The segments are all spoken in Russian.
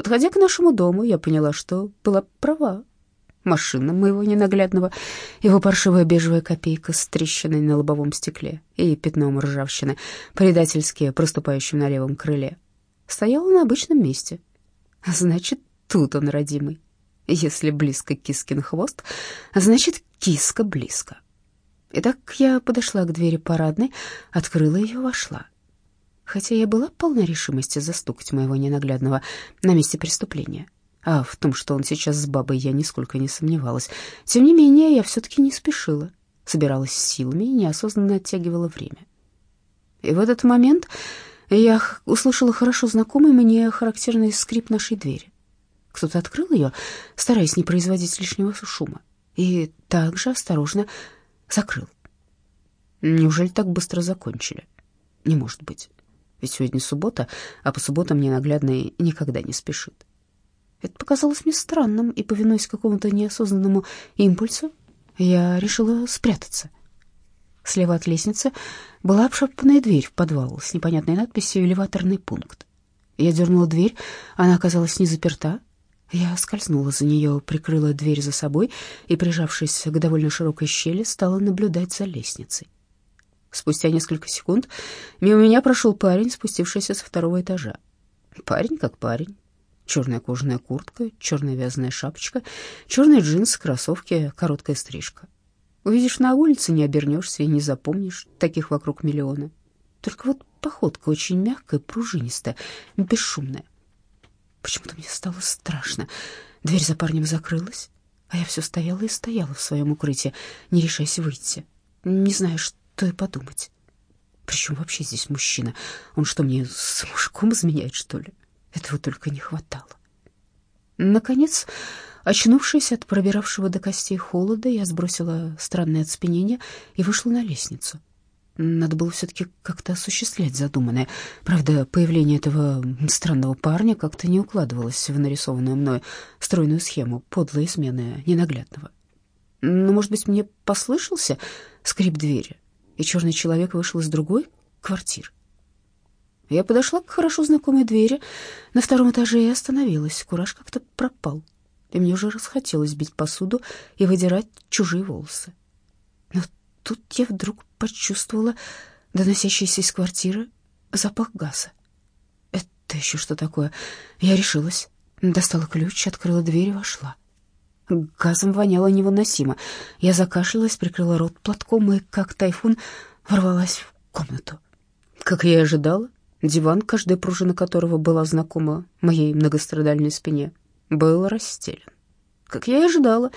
Подходя к нашему дому, я поняла, что была права. Машина моего ненаглядного, его паршивая бежевая копейка с трещиной на лобовом стекле и пятном ржавчины, предательски проступающим на левом крыле, стояла на обычном месте. Значит, тут он, родимый. Если близко кискин хвост, значит, киска близко. Итак, я подошла к двери парадной, открыла ее, вошла. Хотя я была полна решимости застукать моего ненаглядного на месте преступления. А в том, что он сейчас с бабой, я нисколько не сомневалась. Тем не менее, я все-таки не спешила, собиралась силами и неосознанно оттягивала время. И в этот момент я услышала хорошо знакомый мне характерный скрип нашей двери. Кто-то открыл ее, стараясь не производить лишнего шума, и также осторожно закрыл. Неужели так быстро закончили? Не может быть. Ведь сегодня суббота, а по субботам ненаглядный никогда не спешит. Это показалось мне странным, и, повинуясь какому-то неосознанному импульсу, я решила спрятаться. Слева от лестницы была обшарпанная дверь в подвал с непонятной надписью «Элеваторный пункт». Я дернула дверь, она оказалась не заперта. Я скользнула за нее, прикрыла дверь за собой и, прижавшись к довольно широкой щели, стала наблюдать за лестницей. Спустя несколько секунд мимо меня прошел парень, спустившийся со второго этажа. Парень как парень. Черная кожаная куртка, черная вязаная шапочка, черные джинсы, кроссовки, короткая стрижка. Увидишь на улице, не обернешься и не запомнишь, таких вокруг миллионы. Только вот походка очень мягкая, пружинистая, бесшумная. Почему-то мне стало страшно. Дверь за парнем закрылась, а я все стояла и стояла в своем укрытии, не решаясь выйти, не зная, что что и подумать. Причем вообще здесь мужчина? Он что, мне с мужиком изменяет, что ли? Этого только не хватало. Наконец, очнувшись от пробиравшего до костей холода, я сбросила странное оцепенение и вышла на лестницу. Надо было все-таки как-то осуществлять задуманное. Правда, появление этого странного парня как-то не укладывалось в нарисованную мной стройную схему подлой измены ненаглядного. Но, ну, может быть, мне послышался скрип двери? И черный человек вышел из другой квартиры. Я подошла к хорошо знакомой двери на втором этаже и остановилась. Кураж как-то пропал, и мне уже расхотелось бить посуду и выдирать чужие волосы. Но тут я вдруг почувствовала доносящийся из квартиры запах газа. Это еще что такое? Я решилась, достала ключ, открыла дверь и вошла. Газом воняло невыносимо. Я закашлялась, прикрыла рот платком и, как тайфун, ворвалась в комнату. Как я и ожидала, диван, каждая пружина которого была знакома моей многострадальной спине, был расстелен. Как я и ожидала,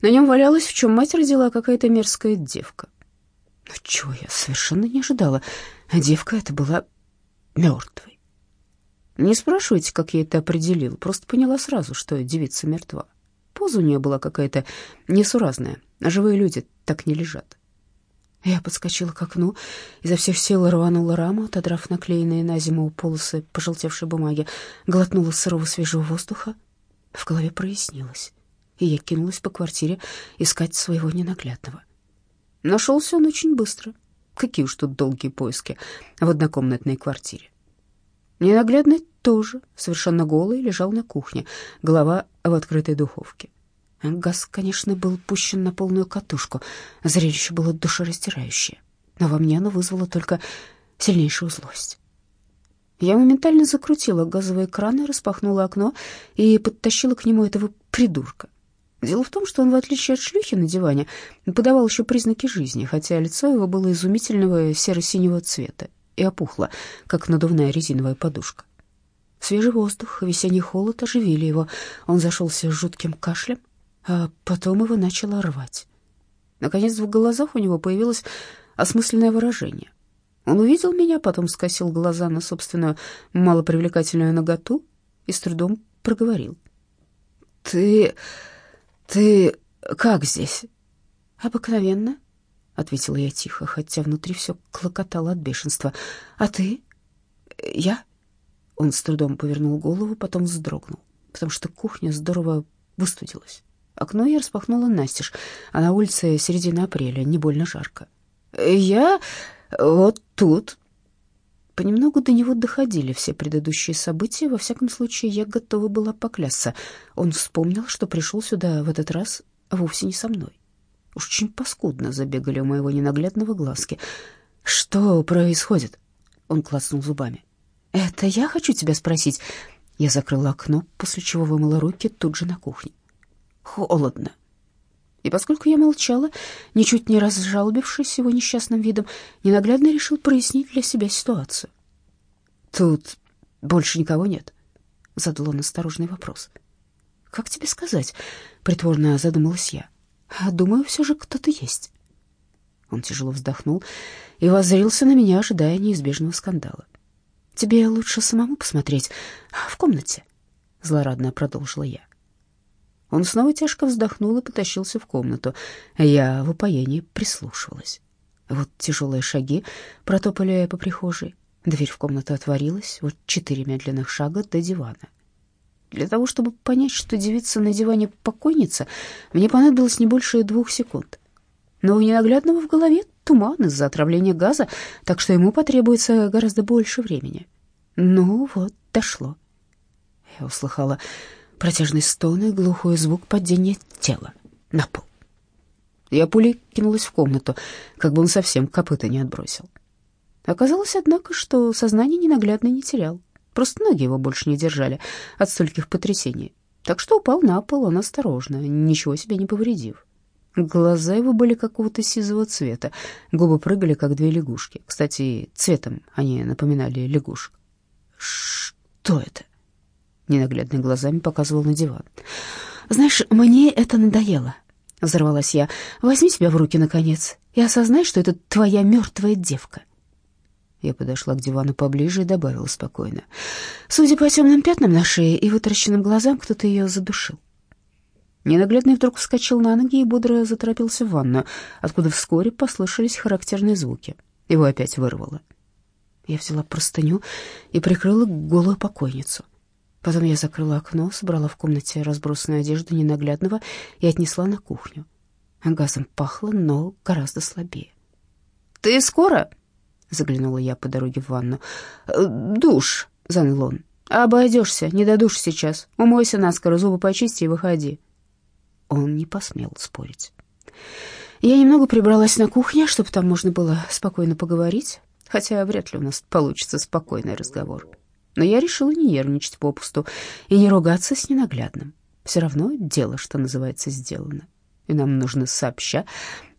на нем валялась, в чем мать родила какая-то мерзкая девка. Но чего я совершенно не ожидала. Девка эта была мертвой. Не спрашивайте, как я это определила, просто поняла сразу, что девица мертва. Поза у нее была какая-то несуразная, живые люди так не лежат. Я подскочила к окну, изо всех сил рванула раму, отодрав наклеенные на зиму полосы пожелтевшей бумаги, глотнула сырого свежего воздуха. В голове прояснилось, и я кинулась по квартире искать своего ненаглядного. Нашелся он очень быстро. Какие уж тут долгие поиски в однокомнатной квартире. Ненаглядный тоже, совершенно голый, лежал на кухне, голова в открытой духовке. Газ, конечно, был пущен на полную катушку, зрелище было душераздирающее, но во мне оно вызвало только сильнейшую злость. Я моментально закрутила газовые краны, распахнула окно и подтащила к нему этого придурка. Дело в том, что он, в отличие от шлюхи на диване, подавал еще признаки жизни, хотя лицо его было изумительного серо-синего цвета и опухло, как надувная резиновая подушка. Свежий воздух, весенний холод оживили его. Он зашелся жутким кашлем, а потом его начало рвать. Наконец в глазах у него появилось осмысленное выражение. Он увидел меня, потом скосил глаза на собственную малопривлекательную наготу и с трудом проговорил. «Ты... ты как здесь?» «Обыкновенно», — ответила я тихо, хотя внутри все клокотало от бешенства. «А ты?» «Я?» Он с трудом повернул голову, потом вздрогнул, потому что кухня здорово выстудилась. Окно я распахнула настежь, а на улице середина апреля, не больно жарко. «Я вот тут». Понемногу до него доходили все предыдущие события, во всяком случае, я готова была поклясться. Он вспомнил, что пришел сюда в этот раз вовсе не со мной. Уж очень паскудно забегали у моего ненаглядного глазки. «Что происходит?» Он клацнул зубами. «Это я хочу тебя спросить». Я закрыла окно, после чего вымыла руки тут же на кухне. «Холодно». И поскольку я молчала, ничуть не разжалобившись его несчастным видом, ненаглядно решил прояснить для себя ситуацию. «Тут больше никого нет?» — задал он осторожный вопрос. «Как тебе сказать?» — притворно задумалась я. «Думаю, все же кто-то есть». Он тяжело вздохнул и воззрился на меня, ожидая неизбежного скандала. «Тебе лучше самому посмотреть в комнате», — злорадно продолжила я. Он снова тяжко вздохнул и потащился в комнату. Я в упоении прислушивалась. Вот тяжелые шаги протопали по прихожей. Дверь в комнату отворилась, вот четыре медленных шага до дивана. Для того, чтобы понять, что девица на диване покойница, мне понадобилось не больше двух секунд. Но у ненаглядного в голове туман из-за отравления газа, так что ему потребуется гораздо больше времени. Ну вот, дошло. Я услыхала протяжный стон и глухой звук падения тела на пол. Я пулей кинулась в комнату, как бы он совсем копыта не отбросил. Оказалось, однако, что сознание ненаглядно не терял. Просто ноги его больше не держали от стольких потрясений. Так что упал на пол он осторожно, ничего себе не повредив. Глаза его были какого-то сизого цвета, губы прыгали, как две лягушки. Кстати, цветом они напоминали лягушек. «Что это?» Ненаглядными глазами показывал на диван. «Знаешь, мне это надоело», — взорвалась я. «Возьми себя в руки, наконец, и осознай, что это твоя мертвая девка». Я подошла к дивану поближе и добавила спокойно. Судя по темным пятнам на шее и вытаращенным глазам, кто-то ее задушил. Ненаглядный вдруг вскочил на ноги и бодро заторопился в ванную, откуда вскоре послышались характерные звуки. Его опять вырвало. Я взяла простыню и прикрыла голую покойницу. Потом я закрыла окно, собрала в комнате разбросанную одежду ненаглядного и отнесла на кухню. Газом пахло, но гораздо слабее. «Ты скоро?» — заглянула я по дороге в ванну. «Э, «Душ», — заныл он. «Обойдешься, не до душ сейчас. Умойся наскоро, зубы почисти и выходи». Он не посмел спорить. Я немного прибралась на кухне, чтобы там можно было спокойно поговорить, хотя вряд ли у нас получится спокойный разговор. Но я решила не нервничать попусту и не ругаться с ненаглядным. Все равно дело, что называется, сделано. И нам нужно сообща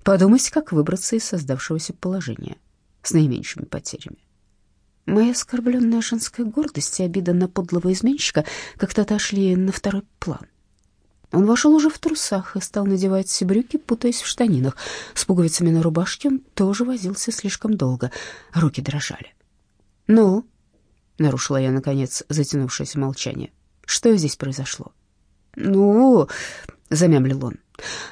подумать, как выбраться из создавшегося положения с наименьшими потерями. Моя оскорбленная женская гордость и обида на подлого изменщика как-то отошли на второй план. Он вошел уже в трусах и стал надевать брюки, путаясь в штанинах. С пуговицами на рубашке он тоже возился слишком долго, руки дрожали. «Ну?» — нарушила я, наконец, затянувшееся молчание. «Что здесь произошло?» «Ну?» — замямлил он.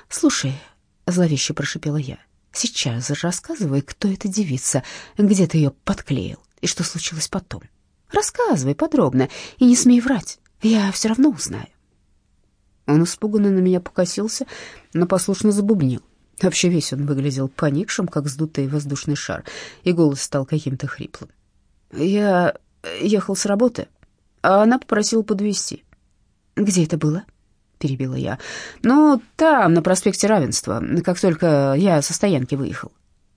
«Слушай», — зловеще прошипела я, — «сейчас же рассказывай, кто эта девица, где ты ее подклеил и что случилось потом. Рассказывай подробно и не смей врать, я все равно узнаю». Он испуганно на меня покосился, но послушно забубнил. Вообще весь он выглядел поникшим, как сдутый воздушный шар, и голос стал каким-то хриплым. «Я ехал с работы, а она попросила подвезти». «Где это было?» — перебила я. «Ну, там, на проспекте Равенства, как только я со стоянки выехал».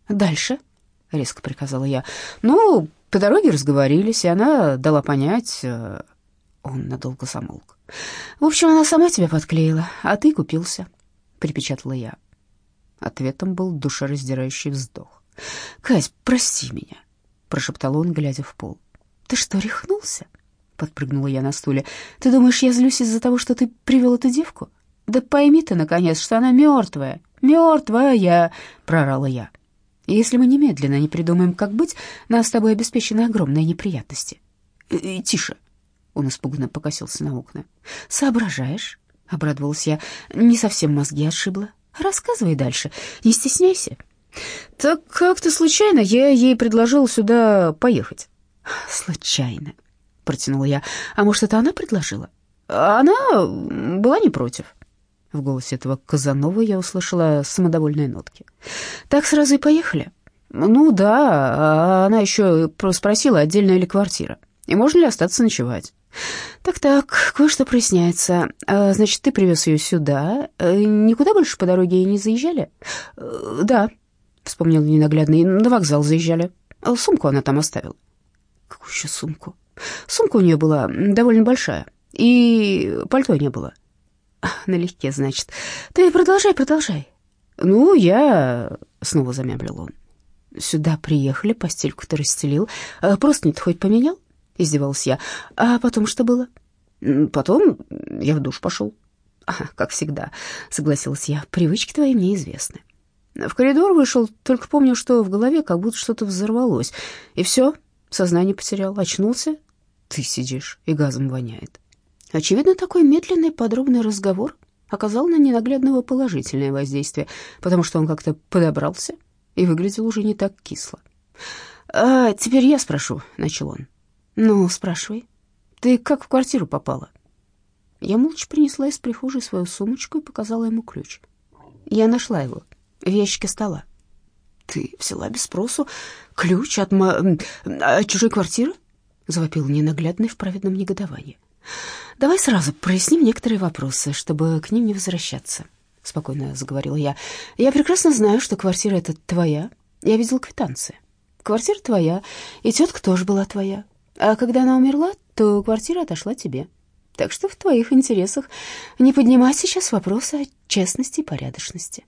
«Дальше?» — резко приказала я. «Ну, по дороге разговорились, и она дала понять...» э, Он надолго замолк. В общем, она сама тебя подклеила, а ты купился, припечатала я. Ответом был душераздирающий вздох. Кать, прости меня, прошептал он, глядя в пол. Ты что, рехнулся? подпрыгнула я на стуле. Ты думаешь, я злюсь из-за того, что ты привел эту девку? Да пойми ты наконец, что она мертвая, мертвая, прорала я. Если мы немедленно не придумаем, как быть, нас с тобой обеспечены огромные неприятности. «Э, — Тише, он испуганно покосился на окна. «Соображаешь?» — обрадовалась я. «Не совсем мозги отшибла. Рассказывай дальше, не стесняйся». «Так как-то случайно я ей предложил сюда поехать». «Случайно», — протянула я. «А может, это она предложила?» «Она была не против». В голосе этого Казанова я услышала самодовольные нотки. «Так сразу и поехали?» Ну да, а она еще спросила, отдельная ли квартира, и можно ли остаться ночевать. Так-так, кое-что проясняется. А, значит, ты привез ее сюда. Э, никуда больше по дороге не заезжали? Э, да, вспомнил ненаглядный, на вокзал заезжали. А сумку она там оставила. Какую еще сумку? Сумка у нее была довольно большая, и пальто не было. Налегке, значит. Ты продолжай, продолжай. Ну, я... Снова замямлил он. Сюда приехали, постельку ты расстелил. А просто не хоть поменял? Издевалась я. А потом что было? Потом я в душ пошел. как всегда, согласилась я. Привычки твои мне известны. В коридор вышел, только помню, что в голове как будто что-то взорвалось. И все, сознание потерял, очнулся. Ты сидишь, и газом воняет. Очевидно, такой медленный подробный разговор оказал на ненаглядного положительное воздействие, потому что он как-то подобрался и выглядел уже не так кисло. «А теперь я спрошу», — начал он. «Ну, спрашивай. Ты как в квартиру попала?» Я молча принесла из прихожей свою сумочку и показала ему ключ. Я нашла его в ящике стола. «Ты взяла без спросу ключ от, ма... от чужой квартиры?» — завопил ненаглядный в праведном негодовании. «Давай сразу проясним некоторые вопросы, чтобы к ним не возвращаться», — спокойно заговорила я. «Я прекрасно знаю, что квартира эта твоя. Я видел квитанции. Квартира твоя, и тетка тоже была твоя. А когда она умерла, то квартира отошла тебе. Так что в твоих интересах не поднимать сейчас вопросы о честности и порядочности.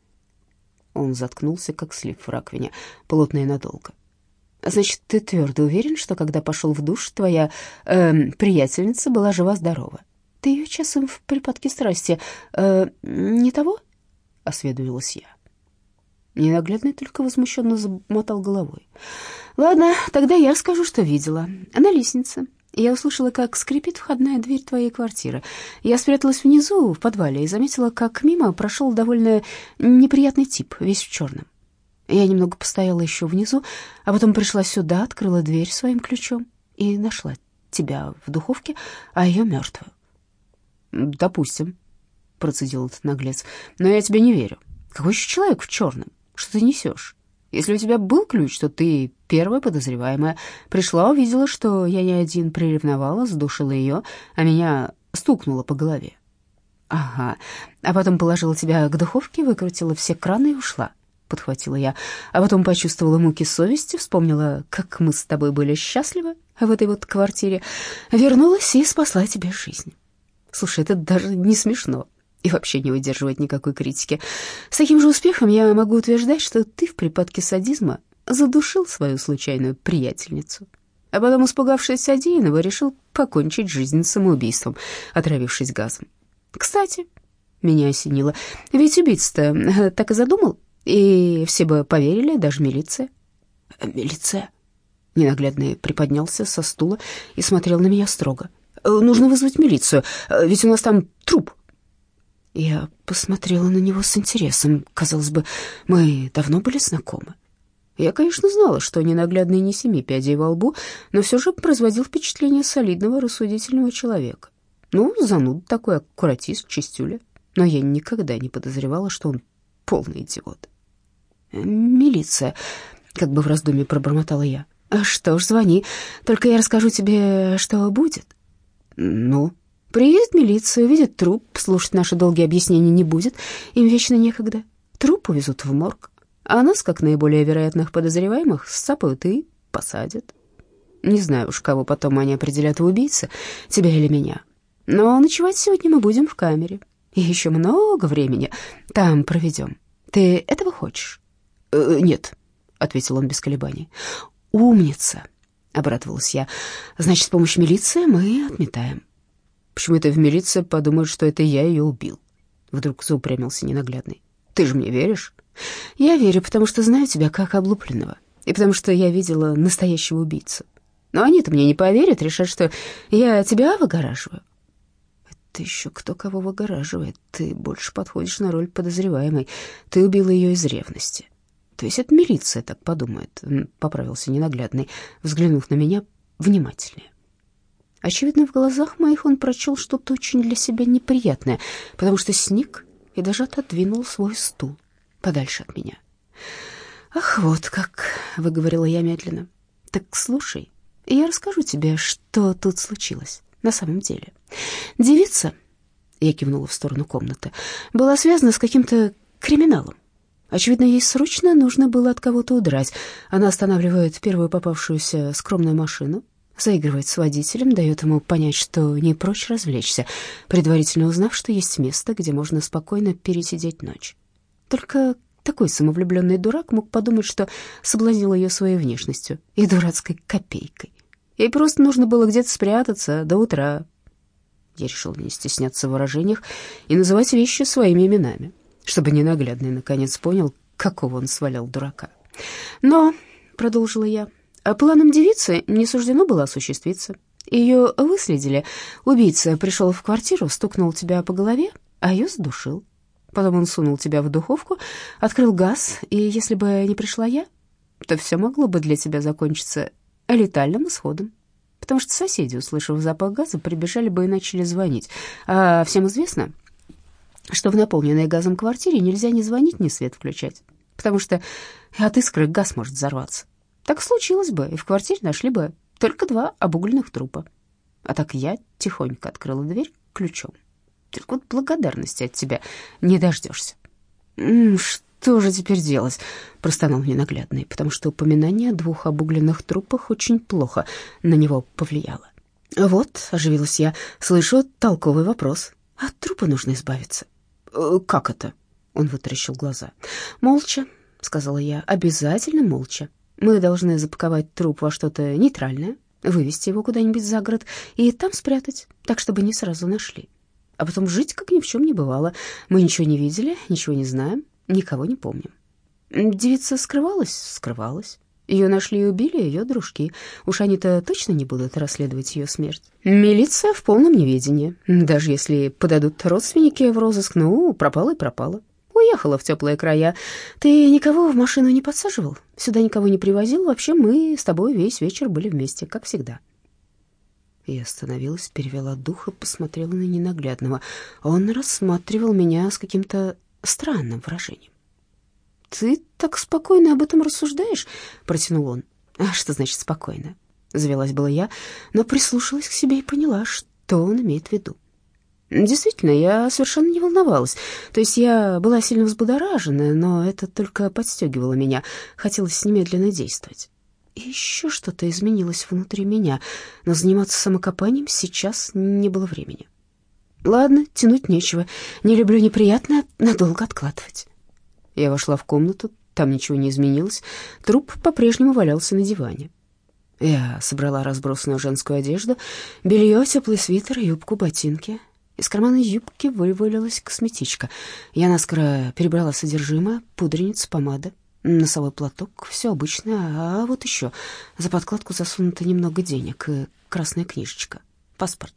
Он заткнулся, как слив в раковине, плотно и надолго. Значит, ты твердо уверен, что когда пошел в душ, твоя э, приятельница была жива-здорова? Ты ее часом в припадке страсти э, не того? — осведомилась я. Ненаглядный только возмущенно замотал головой. «Ладно, тогда я расскажу, что видела. На лестнице. Я услышала, как скрипит входная дверь твоей квартиры. Я спряталась внизу, в подвале, и заметила, как мимо прошел довольно неприятный тип, весь в черном. Я немного постояла еще внизу, а потом пришла сюда, открыла дверь своим ключом и нашла тебя в духовке, а ее мертвую. «Допустим», — процедил этот наглец, — «но я тебе не верю. Какой еще человек в черном? Что ты несешь? Если у тебя был ключ, то ты первая подозреваемая. Пришла, увидела, что я не один, приревновала, задушила ее, а меня стукнула по голове. Ага, а потом положила тебя к духовке, выкрутила все краны и ушла. Подхватила я, а потом почувствовала муки совести, вспомнила, как мы с тобой были счастливы в этой вот квартире, вернулась и спасла тебе жизнь. Слушай, это даже не смешно и вообще не выдерживает никакой критики. С таким же успехом я могу утверждать, что ты в припадке садизма задушил свою случайную приятельницу. А потом, испугавшись содеянного, решил покончить жизнь самоубийством, отравившись газом. Кстати, меня осенило, ведь убийца-то э, так и задумал, и все бы поверили, даже милиция. Милиция? Ненаглядный приподнялся со стула и смотрел на меня строго. «Э, «Нужно вызвать милицию, э, ведь у нас там труп». Я посмотрела на него с интересом. Казалось бы, мы давно были знакомы. Я, конечно, знала, что ненаглядный не семи пядей во лбу, но все же производил впечатление солидного, рассудительного человека. Ну, зануд такой, аккуратист, чистюля. Но я никогда не подозревала, что он полный идиот. «Милиция», — как бы в раздумье пробормотала я. «Что ж, звони, только я расскажу тебе, что будет». «Ну?» Приедет милиция, увидит труп, слушать наши долгие объяснения не будет, им вечно некогда. Труп увезут в морг, а нас, как наиболее вероятных подозреваемых, сцапают и посадят. Не знаю уж, кого потом они определят в убийце, тебя или меня. Но ночевать сегодня мы будем в камере. И еще много времени там проведем. Ты этого хочешь? «Э, «Нет», — ответил он без колебаний. «Умница», — обрадовалась я. «Значит, с помощью милиции мы отметаем». Почему это в милиции подумают, что это я ее убил? Вдруг заупрямился ненаглядный. Ты же мне веришь? Я верю, потому что знаю тебя как облупленного. И потому что я видела настоящего убийцу. Но они-то мне не поверят, решат, что я тебя выгораживаю. Это еще кто кого выгораживает. Ты больше подходишь на роль подозреваемой. Ты убила ее из ревности. То есть это милиция так подумает, поправился ненаглядный, взглянув на меня внимательнее. Очевидно, в глазах моих он прочел что-то очень для себя неприятное, потому что сник и даже отодвинул свой стул подальше от меня. «Ах, вот как», — выговорила я медленно. «Так слушай, я расскажу тебе, что тут случилось на самом деле. Девица, я кивнула в сторону комнаты, была связана с каким-то криминалом. Очевидно, ей срочно нужно было от кого-то удрать. Она останавливает первую попавшуюся скромную машину, заигрывает с водителем, дает ему понять, что не прочь развлечься, предварительно узнав, что есть место, где можно спокойно пересидеть ночь. Только такой самовлюбленный дурак мог подумать, что соблазнил ее своей внешностью и дурацкой копейкой. Ей просто нужно было где-то спрятаться до утра. Я решил не стесняться в выражениях и называть вещи своими именами, чтобы ненаглядный наконец понял, какого он свалял дурака. Но, — продолжила я, — планом девицы не суждено было осуществиться. Ее выследили. Убийца пришел в квартиру, стукнул тебя по голове, а ее задушил. Потом он сунул тебя в духовку, открыл газ, и если бы не пришла я, то все могло бы для тебя закончиться летальным исходом. Потому что соседи, услышав запах газа, прибежали бы и начали звонить. А всем известно, что в наполненной газом квартире нельзя ни звонить, ни свет включать, потому что от искры газ может взорваться. Так случилось бы, и в квартире нашли бы только два обугленных трупа. А так я тихонько открыла дверь ключом. Только вот благодарности от тебя не дождешься. «Что же теперь делать?» — простонал ненаглядный, потому что упоминание о двух обугленных трупах очень плохо на него повлияло. «Вот», — оживилась я, — «слышу толковый вопрос. От трупа нужно избавиться». «Э, «Как это?» — он вытаращил глаза. «Молча», — сказала я, — «обязательно молча. Мы должны запаковать труп во что-то нейтральное, вывести его куда-нибудь за город и там спрятать, так, чтобы не сразу нашли. А потом жить, как ни в чем не бывало. Мы ничего не видели, ничего не знаем, никого не помним. Девица скрывалась? Скрывалась. Ее нашли и убили ее дружки. Уж они-то точно не будут расследовать ее смерть. Милиция в полном неведении. Даже если подадут родственники в розыск, ну, пропала и пропала. Уехала в теплые края. Ты никого в машину не подсаживал? Сюда никого не привозил? Вообще мы с тобой весь вечер были вместе, как всегда. Я остановилась, перевела дух и посмотрела на ненаглядного. Он рассматривал меня с каким-то странным выражением. «Ты так спокойно об этом рассуждаешь?» — протянул он. «А что значит спокойно?» — завелась была я, но прислушалась к себе и поняла, что он имеет в виду. Действительно, я совершенно не волновалась. То есть я была сильно взбудоражена, но это только подстегивало меня. Хотелось немедленно действовать. И еще что-то изменилось внутри меня, но заниматься самокопанием сейчас не было времени. Ладно, тянуть нечего. Не люблю неприятное надолго откладывать. Я вошла в комнату, там ничего не изменилось. Труп по-прежнему валялся на диване. Я собрала разбросанную женскую одежду, белье, теплый свитер, юбку, ботинки. Из кармана юбки вывалилась косметичка. Я наскоро перебрала содержимое, пудреницу, помада, носовой платок, все обычное. А вот еще за подкладку засунуто немного денег и красная книжечка, паспорт.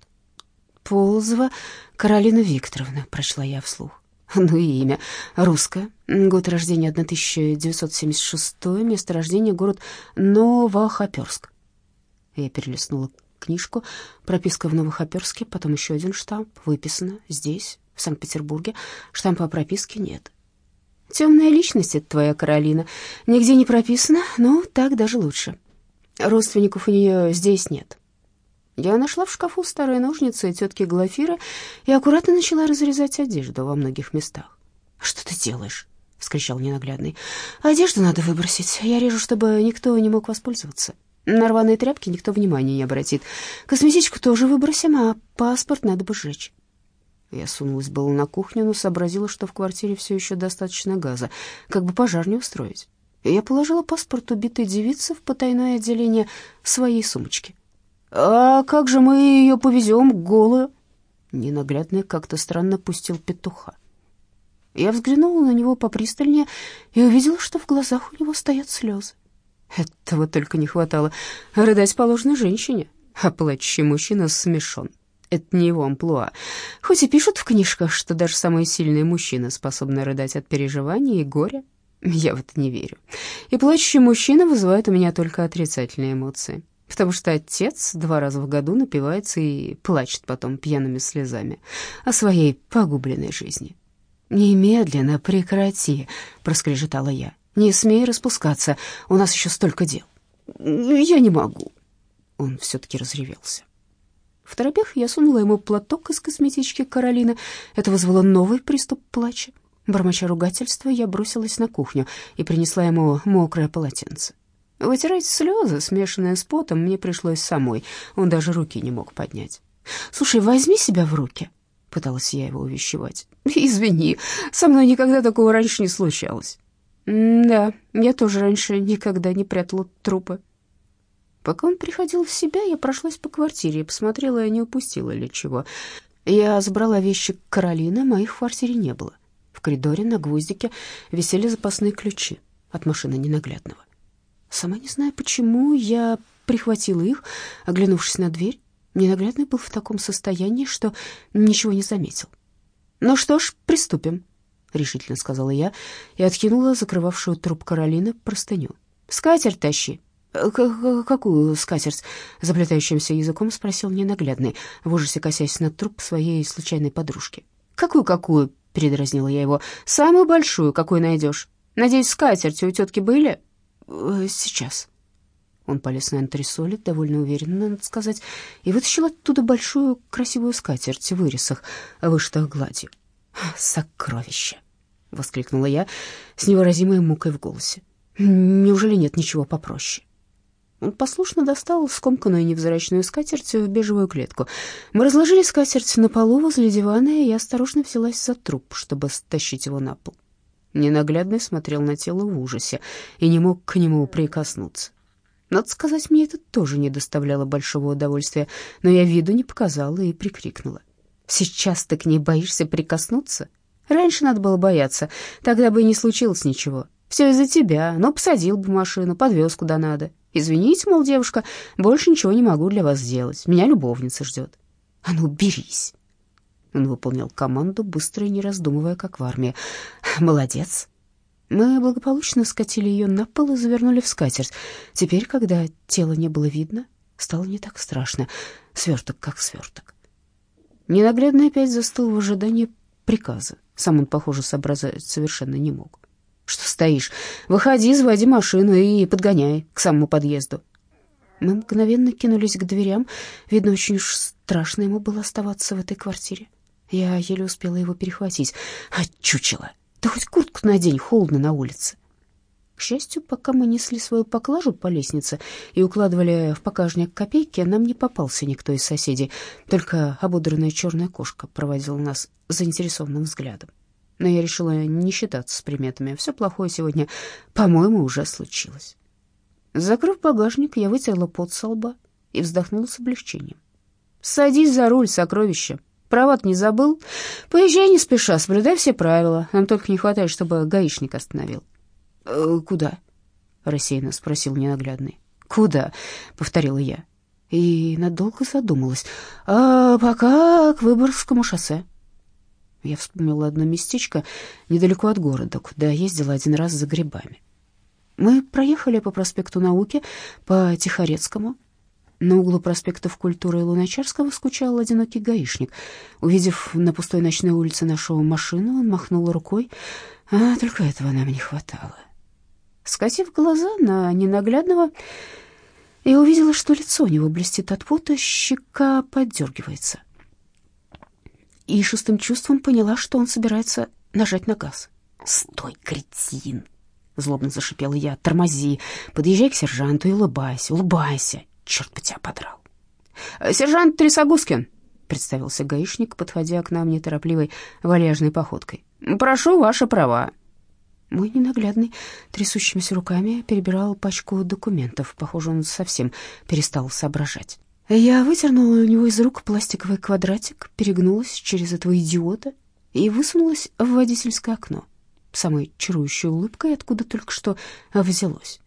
Ползова Каролина Викторовна, прочла я вслух. Ну и имя. Русское. Год рождения 1976, место рождения город Новохоперск. Я перелистнула книжку, прописка в Новохоперске, потом еще один штамп, выписано здесь, в Санкт-Петербурге. Штампа о прописке нет. Темная личность это твоя Каролина. Нигде не прописана, но так даже лучше. Родственников у нее здесь нет. Я нашла в шкафу старые ножницы тетки Глафиры и аккуратно начала разрезать одежду во многих местах. «Что ты делаешь?» — вскричал ненаглядный. «Одежду надо выбросить. Я режу, чтобы никто не мог воспользоваться. На рваные тряпки никто внимания не обратит. Косметичку тоже выбросим, а паспорт надо бы сжечь». Я сунулась было на кухню, но сообразила, что в квартире все еще достаточно газа, как бы пожар не устроить. Я положила паспорт убитой девицы в потайное отделение своей сумочки. «А как же мы ее повезем голую?» Ненаглядный как-то странно пустил петуха. Я взглянула на него попристальнее и увидела, что в глазах у него стоят слезы. Этого только не хватало. Рыдать положено женщине, а плачущий мужчина смешон. Это не его амплуа. Хоть и пишут в книжках, что даже самые сильные мужчины способны рыдать от переживаний и горя, я в это не верю. И плачущий мужчина вызывает у меня только отрицательные эмоции потому что отец два раза в году напивается и плачет потом пьяными слезами о своей погубленной жизни. «Немедленно прекрати», — проскрежетала я. Не смей распускаться, у нас еще столько дел». «Я не могу». Он все-таки разревелся. В торопях я сунула ему платок из косметички Каролины. Это вызвало новый приступ плача. Бормоча ругательства, я бросилась на кухню и принесла ему мокрое полотенце. Вытирать слезы, смешанные с потом, мне пришлось самой. Он даже руки не мог поднять. «Слушай, возьми себя в руки», — пыталась я его увещевать. «Извини, со мной никогда такого раньше не случалось». «Да, я тоже раньше никогда не прятала трупы». Пока он приходил в себя, я прошлась по квартире и посмотрела, не упустила ли чего. Я забрала вещи Каролины, моих в квартире не было. В коридоре на гвоздике висели запасные ключи от машины ненаглядного. Сама не знаю почему, я прихватила их, оглянувшись на дверь. Ненаглядный был в таком состоянии, что ничего не заметил. «Ну что ж, приступим», — решительно сказала я и откинула закрывавшую труп Каролины простыню. «Скатерть тащи». «Какую скатерть?» — заплетающимся языком спросил ненаглядный, в ужасе косясь на труп своей случайной подружки. «Какую-какую?» — передразнила я его. «Самую большую, какую найдешь. Надеюсь, скатерти у тетки были?» «Э, «Сейчас». Он полез на антресоли, довольно уверенно, надо сказать, и вытащил оттуда большую красивую скатерть в вырезах, вышитых гладью. «Сокровище!» — воскликнула я с невыразимой мукой в голосе. «Неужели нет ничего попроще?» Он послушно достал скомканную невзрачную скатерть в бежевую клетку. Мы разложили скатерть на полу возле дивана, и я осторожно взялась за труп, чтобы стащить его на пол. Ненаглядный смотрел на тело в ужасе и не мог к нему прикоснуться. Надо сказать, мне это тоже не доставляло большого удовольствия, но я виду не показала и прикрикнула. «Сейчас ты к ней боишься прикоснуться? Раньше надо было бояться, тогда бы и не случилось ничего. Все из-за тебя, но посадил бы машину, подвез куда надо. Извините, мол, девушка, больше ничего не могу для вас сделать, меня любовница ждет». «А ну, берись!» Он выполнял команду, быстро и не раздумывая, как в армии. «Молодец!» Мы благополучно скатили ее на пол и завернули в скатерть. Теперь, когда тело не было видно, стало не так страшно. Сверток как сверток. Ненаглядно опять застыл в ожидании приказа. Сам он, похоже, сообразить совершенно не мог. «Что стоишь? Выходи, заводи машину и подгоняй к самому подъезду». Мы мгновенно кинулись к дверям. Видно, очень уж страшно ему было оставаться в этой квартире. Я еле успела его перехватить. «А, чучело!» Да хоть куртку надень, холодно на улице. К счастью, пока мы несли свою поклажу по лестнице и укладывали в покажник копейки, нам не попался никто из соседей, только ободранная черная кошка проводила нас заинтересованным взглядом. Но я решила не считаться с приметами. Все плохое сегодня, по-моему, уже случилось. Закрыв багажник, я вытерла пот со лба и вздохнула с облегчением. «Садись за руль, сокровище!» права не забыл? Поезжай не спеша, соблюдай все правила. Нам только не хватает, чтобы гаишник остановил». «Э, «Куда?» — рассеянно спросил ненаглядный. «Куда?» — повторила я. И надолго задумалась. «А пока к Выборгскому шоссе». Я вспомнила одно местечко недалеко от города, куда ездила один раз за грибами. Мы проехали по проспекту Науки, по Тихорецкому, на углу проспектов Культуры и Луначарского скучал одинокий гаишник. Увидев на пустой ночной улице нашу машину, он махнул рукой. А только этого нам не хватало. Скосив глаза на ненаглядного, я увидела, что лицо у него блестит от пота, щека поддергивается. И шестым чувством поняла, что он собирается нажать на газ. «Стой, кретин!» — злобно зашипела я. «Тормози, подъезжай к сержанту и улыбайся, улыбайся, Черт бы тебя подрал. «Сержант Трясогускин», — представился гаишник, подходя к нам неторопливой вальяжной походкой. «Прошу ваши права». Мой ненаглядный трясущимися руками перебирал пачку документов. Похоже, он совсем перестал соображать. Я вытернула у него из рук пластиковый квадратик, перегнулась через этого идиота и высунулась в водительское окно. Самой чарующей улыбкой, откуда только что взялось.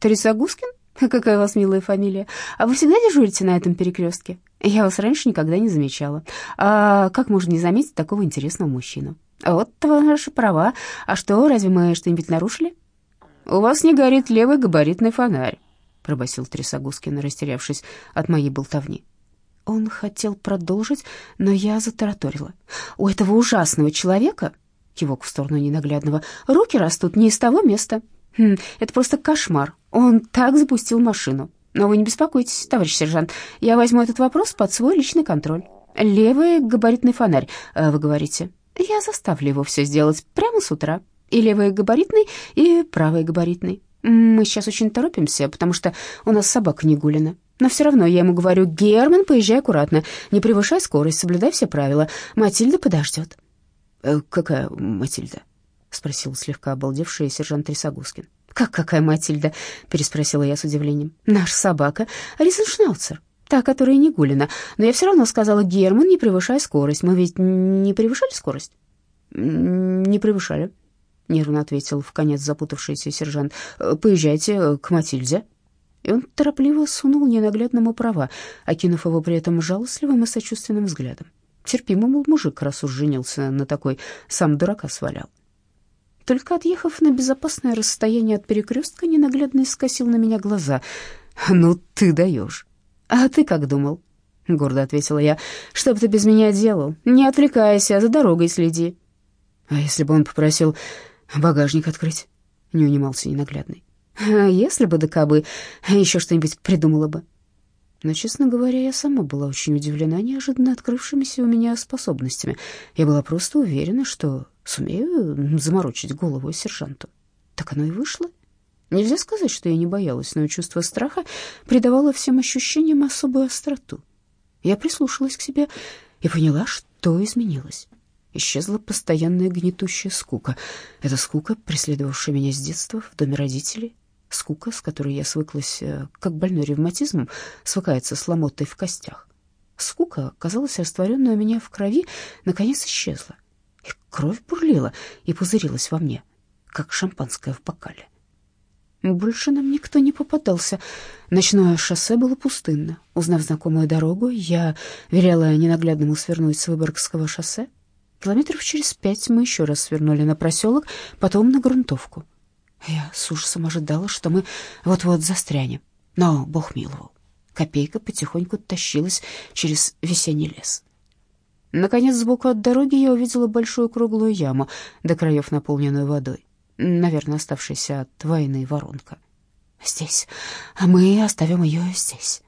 «Трясогускин?» Какая у вас милая фамилия. А вы всегда дежурите на этом перекрестке? Я вас раньше никогда не замечала. А как можно не заметить такого интересного мужчину? Вот ваши права. А что, разве мы что-нибудь нарушили? У вас не горит левый габаритный фонарь, пробасил Трясогускин, растерявшись от моей болтовни. Он хотел продолжить, но я затараторила. У этого ужасного человека кивок в сторону ненаглядного. «Руки растут не из того места. Хм, это просто кошмар. Он так запустил машину. Но вы не беспокойтесь, товарищ сержант, я возьму этот вопрос под свой личный контроль. Левый габаритный фонарь, э, вы говорите. Я заставлю его все сделать прямо с утра. И левый габаритный, и правый габаритный. Мы сейчас очень торопимся, потому что у нас собака не гулина. Но все равно я ему говорю, Герман, поезжай аккуратно, не превышай скорость, соблюдай все правила. Матильда подождет. «Э, «Какая Матильда?» — спросил слегка обалдевший сержант Трясогузкин. «Как какая Матильда?» — переспросила я с удивлением. «Наша собака Ризеншнауцер, та, которая не гулина. Но я все равно сказала, Герман, не превышай скорость. Мы ведь не превышали скорость?» «Не превышали», — нервно ответил в конец запутавшийся сержант. «Поезжайте к Матильде». И он торопливо сунул ненаглядному права, окинув его при этом жалостливым и сочувственным взглядом. Терпимо, мол, мужик, раз уж женился на такой, сам дурака свалял. Только отъехав на безопасное расстояние от перекрестка, ненаглядный скосил на меня глаза. «Ну, ты даешь!» «А ты как думал?» — гордо ответила я. «Что бы ты без меня делал? Не отвлекайся, за дорогой следи». «А если бы он попросил багажник открыть?» — не унимался ненаглядный. «А если бы да кабы, еще что-нибудь придумала бы». Но, честно говоря, я сама была очень удивлена неожиданно открывшимися у меня способностями. Я была просто уверена, что сумею заморочить голову сержанту. Так оно и вышло. Нельзя сказать, что я не боялась, но чувство страха придавало всем ощущениям особую остроту. Я прислушалась к себе и поняла, что изменилось. Исчезла постоянная гнетущая скука. Эта скука, преследовавшая меня с детства в доме родителей, Скука, с которой я свыклась, э, как больной ревматизм свыкается с ломотой в костях. Скука, казалось, растворенная у меня в крови, наконец исчезла. И кровь бурлила и пузырилась во мне, как шампанское в бокале. Больше нам никто не попадался. Ночное шоссе было пустынно. Узнав знакомую дорогу, я велела ненаглядному свернуть с Выборгского шоссе. Километров через пять мы еще раз свернули на проселок, потом на грунтовку. Я с ужасом ожидала, что мы вот-вот застрянем. Но Бог миловал. Копейка потихоньку тащилась через весенний лес. Наконец, сбоку от дороги я увидела большую круглую яму, до краев наполненную водой. Наверное, оставшаяся от войны воронка. «Здесь. А мы оставим ее здесь»,